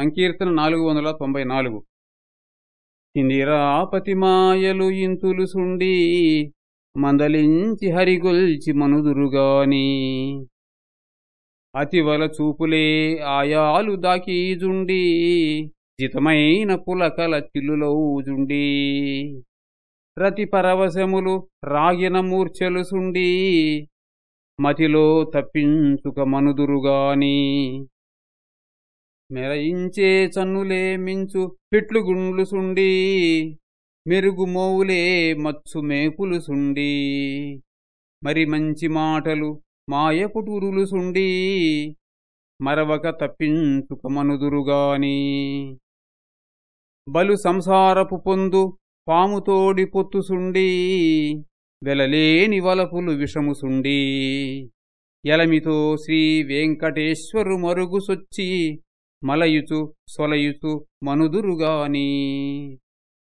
సంకీర్తన నాలుగు వందల తొంభై నాలుగు. ఇందిరాపతి మాయలు ఇంతులు సుండి మందలించి హరిగొల్చి మనుదురుగాని. అతివల చూపులే ఆయాలు దాకీజుండి జితమైన పులకల చిల్లులౌజుండి రతి పరవశములు రాగిన మూర్ఛలు సుండి మతిలో తప్పించుక మనుదురుగాని. మెరయించే చన్నులే మించు పిట్లుగుండ్లు సుండి మెరుగు మోవులే మచ్చు మేపులు సుండి. మరి మంచి మాటలు మాయపుటూరులు సుండి మరవక తప్పించుకమనుదురుగాని బలు సంసారపు పొందు పాముతోడి పొత్తు సుండి వెలలేని వలపులు విషముసుండి ఎలమితో శ్రీ వెంకటేశ్వరు మరుగుసొచ్చి మలయుచు సొలయుచు మనుదురుగాని